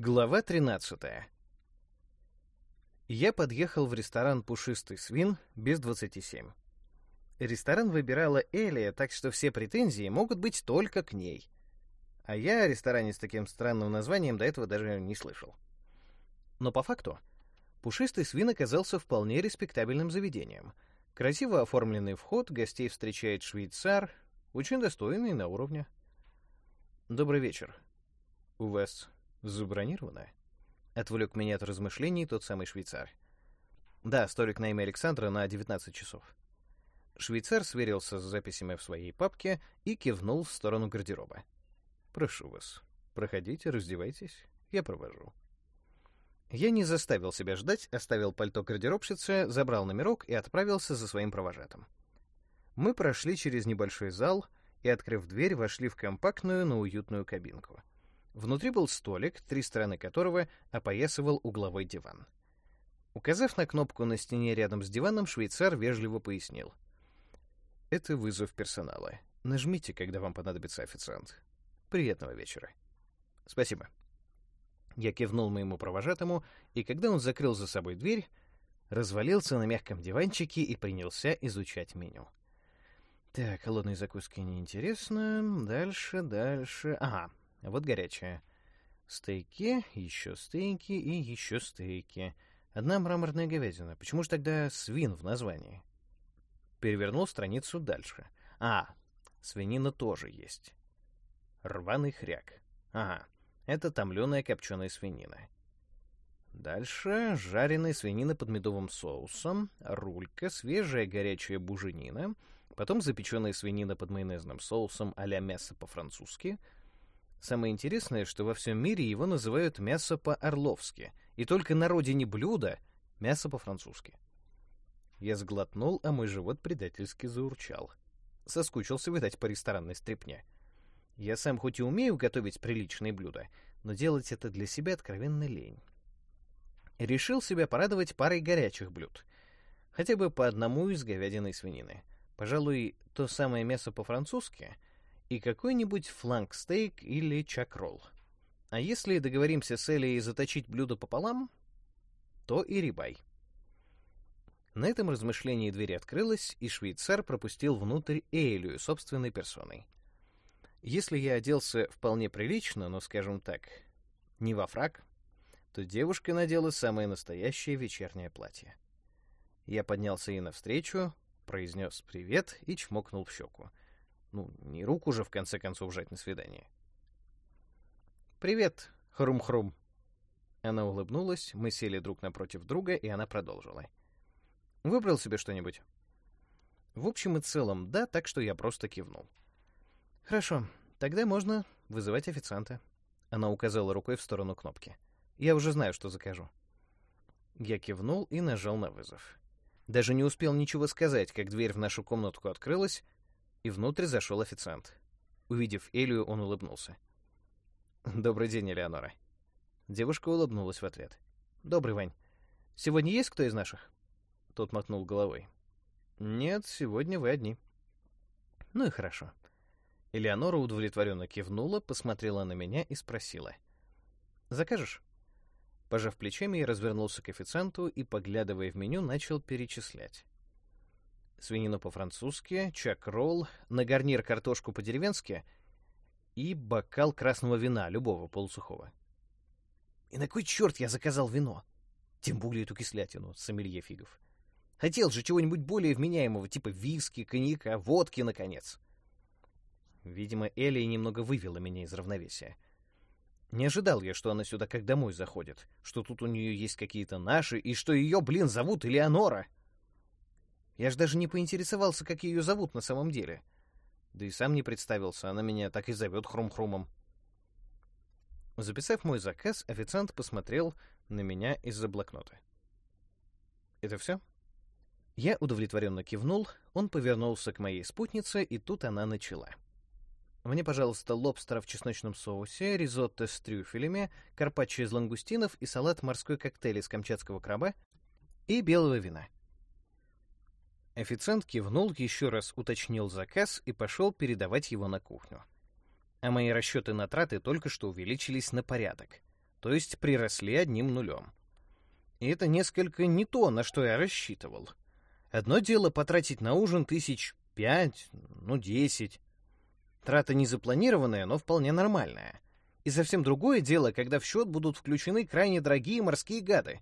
Глава 13. Я подъехал в ресторан «Пушистый свин» без 27. Ресторан выбирала Элия, так что все претензии могут быть только к ней. А я о ресторане с таким странным названием до этого даже не слышал. Но по факту, «Пушистый свин» оказался вполне респектабельным заведением. Красиво оформленный вход, гостей встречает швейцар, очень достойный на уровне. «Добрый вечер. У вас «Забронировано?» — отвлек меня от размышлений тот самый швейцар. «Да, столик на имя Александра на 19 часов». Швейцар сверился с записями в своей папке и кивнул в сторону гардероба. «Прошу вас, проходите, раздевайтесь, я провожу». Я не заставил себя ждать, оставил пальто гардеробщицы, забрал номерок и отправился за своим провожатым. Мы прошли через небольшой зал и, открыв дверь, вошли в компактную, но уютную кабинку. Внутри был столик, три стороны которого опоясывал угловой диван. Указав на кнопку на стене рядом с диваном, швейцар вежливо пояснил. «Это вызов персонала. Нажмите, когда вам понадобится официант. Приятного вечера». «Спасибо». Я кивнул моему провожатому, и когда он закрыл за собой дверь, развалился на мягком диванчике и принялся изучать меню. Так, холодные закуски неинтересно. Дальше, дальше. Ага, вот горячая. Стейки, еще стейки и еще стейки. Одна мраморная говядина. Почему же тогда свин в названии? Перевернул страницу дальше. А, свинина тоже есть. Рваный хряк. Ага, это томленая копченая свинина. Дальше жареная свинина под медовым соусом, рулька, свежая горячая буженина, потом запеченная свинина под майонезным соусом а-ля мясо по-французски — Самое интересное, что во всем мире его называют мясо по-орловски, и только на родине блюда — мясо по-французски. Я сглотнул, а мой живот предательски заурчал. Соскучился, видать, по ресторанной стрипне. Я сам хоть и умею готовить приличные блюда, но делать это для себя откровенно лень. Решил себя порадовать парой горячих блюд. Хотя бы по одному из говядины и свинины. Пожалуй, то самое мясо по-французски — и какой-нибудь фланг-стейк или чак-ролл. А если договоримся с Элей заточить блюдо пополам, то и рибай. На этом размышлении дверь открылась, и швейцар пропустил внутрь Элию собственной персоной. Если я оделся вполне прилично, но, скажем так, не во фраг, то девушка надела самое настоящее вечернее платье. Я поднялся ей навстречу, произнес «привет» и чмокнул в щеку — ну, не руку же, в конце концов, жать на свидание. «Привет, Хрум-Хрум!» Она улыбнулась, мы сели друг напротив друга, и она продолжила. «Выбрал себе что-нибудь?» В общем и целом, да, так что я просто кивнул. «Хорошо, тогда можно вызывать официанта». Она указала рукой в сторону кнопки. «Я уже знаю, что закажу». Я кивнул и нажал на вызов. Даже не успел ничего сказать, как дверь в нашу комнатку открылась, и внутрь зашел официант. Увидев Элию, он улыбнулся. «Добрый день, Элеонора». Девушка улыбнулась в ответ. «Добрый, Вань. Сегодня есть кто из наших?» Тот мотнул головой. «Нет, сегодня вы одни». «Ну и хорошо». Элеонора удовлетворенно кивнула, посмотрела на меня и спросила. «Закажешь?» Пожав плечами, я развернулся к официанту и, поглядывая в меню, начал перечислять свинину по-французски, чак-ролл, на гарнир картошку по-деревенски и бокал красного вина, любого полусухого. И на кой черт я заказал вино? Тем более эту кислятину, сомелье фигов. Хотел же чего-нибудь более вменяемого, типа виски, коньяка, водки, наконец. Видимо, Элия немного вывела меня из равновесия. Не ожидал я, что она сюда как домой заходит, что тут у нее есть какие-то наши, и что ее, блин, зовут Элеонора. — я ж даже не поинтересовался, как ее зовут на самом деле. Да и сам не представился, она меня так и зовет Хрум-Хрумом. Записав мой заказ, официант посмотрел на меня из-за блокнота. «Это все?» Я удовлетворенно кивнул, он повернулся к моей спутнице, и тут она начала. «Мне, пожалуйста, лобстера в чесночном соусе, ризотто с трюфелями, карпаччо из лангустинов и салат морской коктейль из камчатского краба и белого вина». Официант кивнул, еще раз уточнил заказ и пошел передавать его на кухню. А мои расчеты на траты только что увеличились на порядок. то есть приросли одним нулем. И это несколько не то, на что я рассчитывал. Одно дело потратить на ужин тысяч пять, ну десять. Трата не запланированная, но вполне нормальная. И совсем другое дело, когда в счет будут включены крайне дорогие морские гады.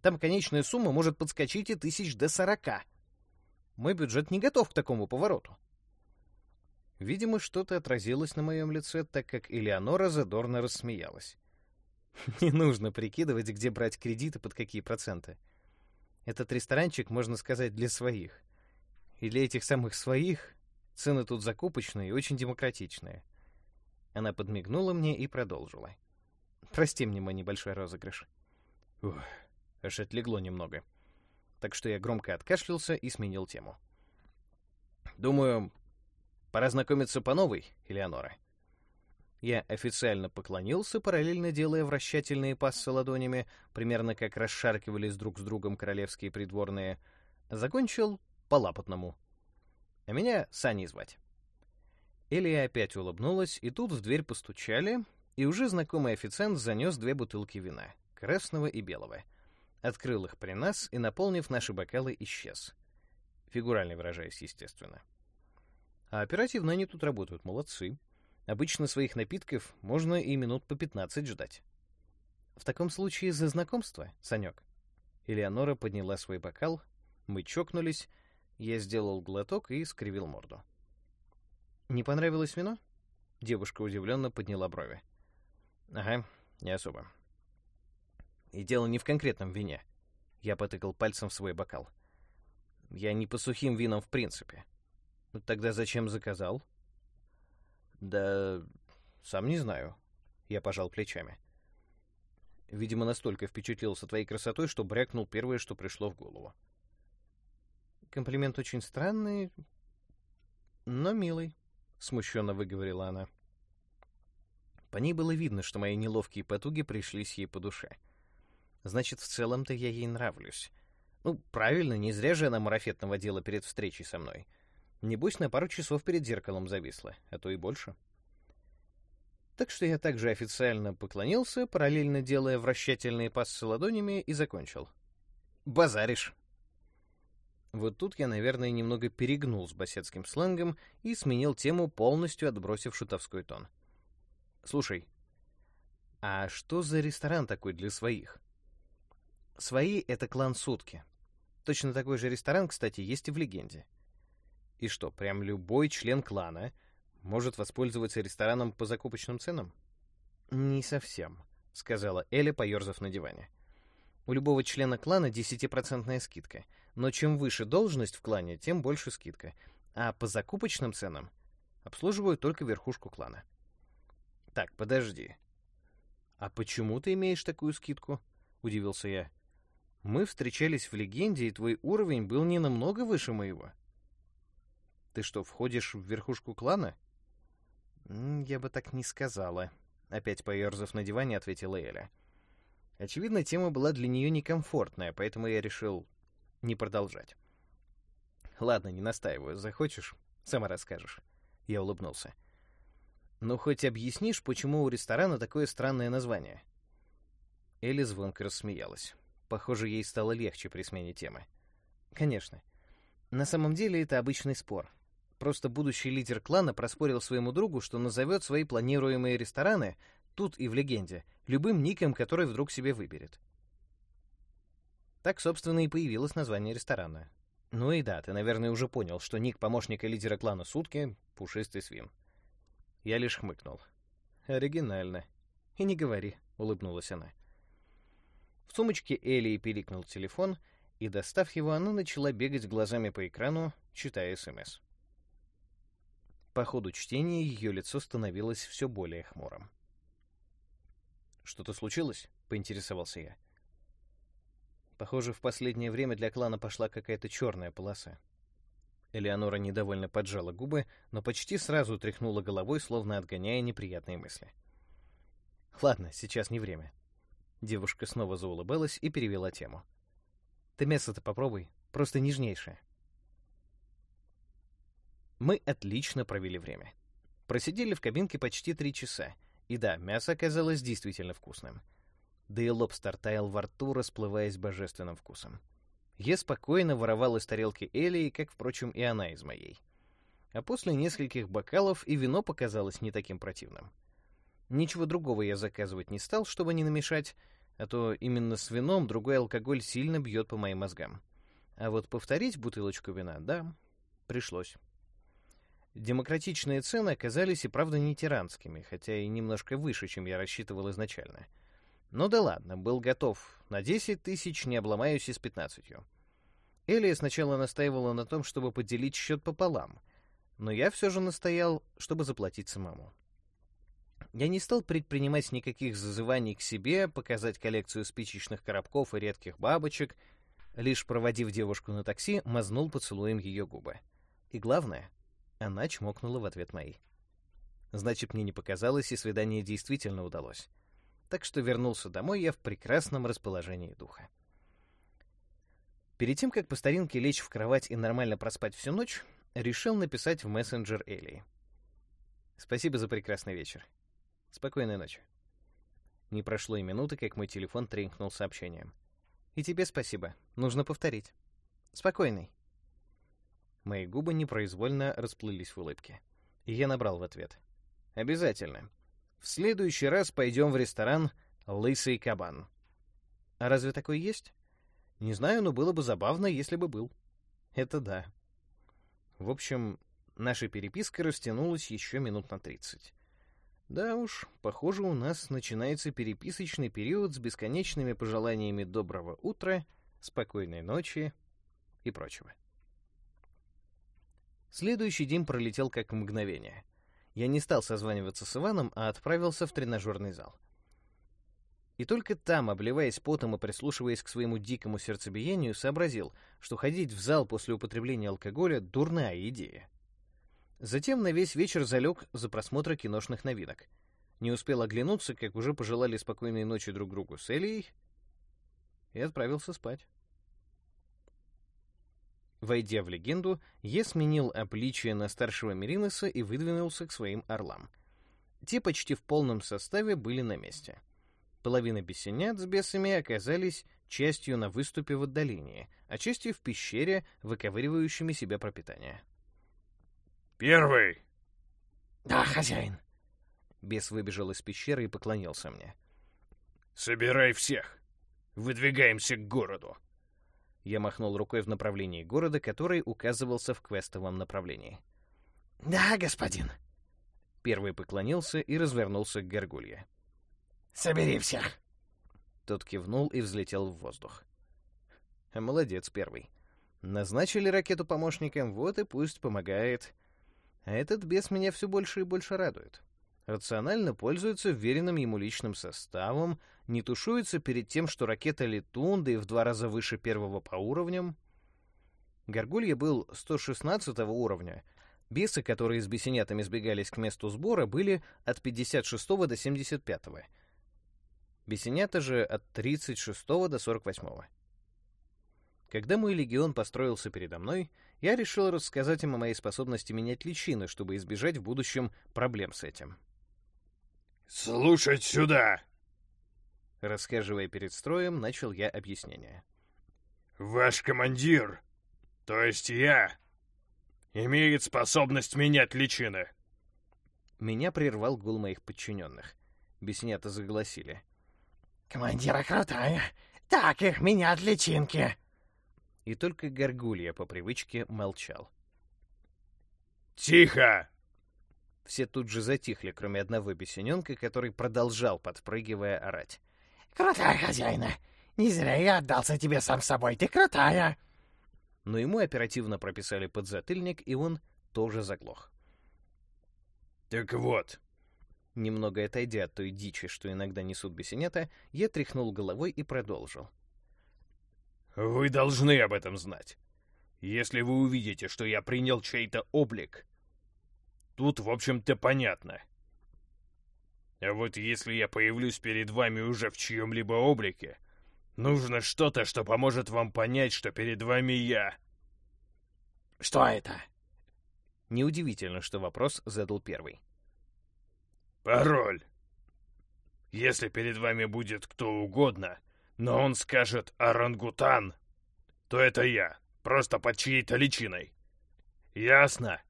Там конечная сумма может подскочить и тысяч до сорока. Мой бюджет не готов к такому повороту. Видимо, что-то отразилось на моем лице, так как Элеонора задорно рассмеялась. Не нужно прикидывать, где брать кредиты, под какие проценты. Этот ресторанчик, можно сказать, для своих. И для этих самых своих цены тут закупочные и очень демократичные. Она подмигнула мне и продолжила. Прости мне мой небольшой розыгрыш. Ух, аж отлегло немного. Так что я громко откашлялся и сменил тему. Думаю, Пора знакомиться по новой, Элеонора. Я официально поклонился, параллельно делая вращательные пассы ладонями, примерно как расшаркивались друг с другом королевские придворные. Закончил по-лапотному. А меня Саней звать. Элия опять улыбнулась, и тут в дверь постучали, и уже знакомый официант занес две бутылки вина, красного и белого. Открыл их при нас и, наполнив наши бокалы, исчез. Фигурально выражаясь, естественно. А оперативно они тут работают, молодцы. Обычно своих напитков можно и минут по 15 ждать. В таком случае за знакомство, Санек. Элеонора подняла свой бокал, мы чокнулись, я сделал глоток и скривил морду. «Не понравилось вино?» Девушка удивленно подняла брови. «Ага, не особо». «И дело не в конкретном вине». Я потыкал пальцем в свой бокал. «Я не по сухим винам в принципе. Ну, тогда зачем заказал? Да, сам не знаю. Я пожал плечами. Видимо, настолько впечатлился твоей красотой, что брякнул первое, что пришло в голову. Комплимент очень странный, но милый, смущенно выговорила она. По ней было видно, что мои неловкие потуги пришлись ей по душе. Значит, в целом-то я ей нравлюсь. Ну, правильно, не зря же она марафет наводила перед встречей со мной. — Небось, на пару часов перед зеркалом зависла, а то и больше. Так что я также официально поклонился, параллельно делая вращательные пассы ладонями, и закончил. «Базаришь!» Вот тут я, наверное, немного перегнул с басетским сленгом и сменил тему, полностью отбросив шутовской тон. «Слушай, а что за ресторан такой для своих?» «Свои — это клан Сутки. Точно такой же ресторан, кстати, есть и в легенде. И что, прям любой член клана может воспользоваться рестораном по закупочным ценам? Не совсем, сказала Эля, поерзав на диване. У любого члена клана 10% скидка, но чем выше должность в клане, тем больше скидка. А по закупочным ценам обслуживают только верхушку клана. Так, подожди. А почему ты имеешь такую скидку? удивился я. Мы встречались в легенде, и твой уровень был не намного выше моего. Ты что, входишь в верхушку клана? Я бы так не сказала. Опять поерзав на диване, ответила Эля. Очевидно, тема была для нее некомфортная, поэтому я решил не продолжать. Ладно, не настаиваю. Захочешь, сама расскажешь. Я улыбнулся. Ну, хоть объяснишь, почему у ресторана такое странное название? Элли звонко рассмеялась. Похоже, ей стало легче при смене темы. Конечно. На самом деле это обычный спор. Просто будущий лидер клана проспорил своему другу, что назовет свои планируемые рестораны, тут и в легенде, любым ником, который вдруг себе выберет. Так, собственно, и появилось название ресторана. Ну и да, ты, наверное, уже понял, что ник помощника лидера клана Сутки — Пушистый Свин. Я лишь хмыкнул. Оригинально. И не говори, — улыбнулась она. В сумочке Элии пиликнул телефон, и, достав его, она начала бегать глазами по экрану, читая СМС. По ходу чтения ее лицо становилось все более хмурым. «Что-то случилось?» — поинтересовался я. Похоже, в последнее время для клана пошла какая-то черная полоса. Элеонора недовольно поджала губы, но почти сразу тряхнула головой, словно отгоняя неприятные мысли. «Ладно, сейчас не время». Девушка снова заулыбалась и перевела тему. «Ты мясо-то попробуй, просто нежнейшее». Мы отлично провели время. Просидели в кабинке почти три часа. И да, мясо оказалось действительно вкусным. да и лобстер таял во рту, расплываясь божественным вкусом. Я спокойно воровал из тарелки Элии, как, впрочем, и она из моей. А после нескольких бокалов и вино показалось не таким противным. Ничего другого я заказывать не стал, чтобы не намешать, а то именно с вином другой алкоголь сильно бьет по моим мозгам. А вот повторить бутылочку вина, да, пришлось. Демократичные цены оказались и правда не тиранскими, хотя и немножко выше, чем я рассчитывал изначально — ну да ладно, был готов. На 10 тысяч не обломаюсь и с 15. Элия сначала настаивала на том, чтобы поделить счет пополам, но я все же настоял, чтобы заплатить самому. Я не стал предпринимать никаких зазываний к себе, показать коллекцию спичечных коробков и редких бабочек, лишь проводив девушку на такси, мазнул поцелуем ее губы. И главное, она чмокнула в ответ мои. Значит, мне не показалось, и свидание действительно удалось так что вернулся домой я в прекрасном расположении духа. Перед тем, как по старинке лечь в кровать и нормально проспать всю ночь, решил написать в мессенджер Элии. «Спасибо за прекрасный вечер. Спокойной ночи». Не прошло и минуты, как мой телефон тренькнул сообщением. «И тебе спасибо. Нужно повторить. Спокойный». Мои губы непроизвольно расплылись в улыбке. И я набрал в ответ. «Обязательно. В следующий раз пойдем в ресторан «Лысый кабан». А разве такой есть? Не знаю, но было бы забавно, если бы был. Это да. В общем, наша переписка растянулась еще минут на тридцать. Да уж, похоже, у нас начинается переписочный период с бесконечными пожеланиями доброго утра, спокойной ночи и прочего. Следующий день пролетел как мгновение я не стал созваниваться с Иваном, а отправился в тренажерный зал. И только там, обливаясь потом и прислушиваясь к своему дикому сердцебиению, сообразил, что ходить в зал после употребления алкоголя — дурная идея. Затем на весь вечер залег за просмотр киношных новинок. Не успел оглянуться, как уже пожелали спокойной ночи друг другу с Элией, и отправился спать. Войдя в легенду, я сменил обличие на старшего Мериноса и выдвинулся к своим орлам. Те почти в полном составе были на месте. Половина бесенят с бесами оказались частью на выступе в отдалении, а частью в пещере, выковыривающими себя пропитание. «Первый!» «Да, хозяин!» Бес выбежал из пещеры и поклонился мне. «Собирай всех! Выдвигаемся к городу!» Я махнул рукой в направлении города, который указывался в квестовом направлении. «Да, господин». Первый поклонился и развернулся к горгулье. «Собери всех». Тот кивнул и взлетел в воздух. Молодец, первый. Назначили ракету помощником, вот и пусть помогает. А этот бес меня все больше и больше радует рационально пользуется вверенным ему личным составом, не тушуется перед тем, что ракета летун, да и в два раза выше первого по уровням. Горгулья был 116 уровня. Бесы, которые с бесенятами сбегались к месту сбора, были от 56 до 75. Бесенята же от 36 до 48. Когда мой легион построился передо мной, я решил рассказать им о моей способности менять личины, чтобы избежать в будущем проблем с этим. «Слушать сюда!» Рассказывая перед строем, начал я объяснение. «Ваш командир, то есть я, имеет способность менять личины». Меня прервал гул моих подчиненных. Беснята загласили. «Командира крутая! Так их менять личинки!» И только Горгулья по привычке молчал. «Тихо!» Все тут же затихли, кроме одного бесененка, который продолжал, подпрыгивая, орать. «Крутая хозяина! Не зря я отдался тебе сам собой, ты крутая!» Но ему оперативно прописали подзатыльник, и он тоже заглох. «Так вот...» Немного отойдя от той дичи, что иногда несут бесенята, я тряхнул головой и продолжил. «Вы должны об этом знать. Если вы увидите, что я принял чей-то облик, Тут, в общем-то, понятно. А вот если я появлюсь перед вами уже в чьем-либо облике, нужно что-то, что поможет вам понять, что перед вами я. Что это? Неудивительно, что вопрос задал первый. Пароль. Если перед вами будет кто угодно, но он скажет «орангутан», то это я, просто под чьей-то личиной. Ясно?»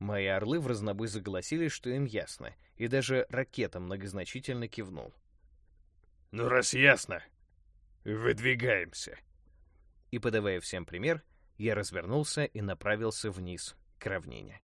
Мои орлы в разнобой заголосили, что им ясно, и даже ракета многозначительно кивнул. «Ну, раз ясно, выдвигаемся». И, подавая всем пример, я развернулся и направился вниз, к равнине.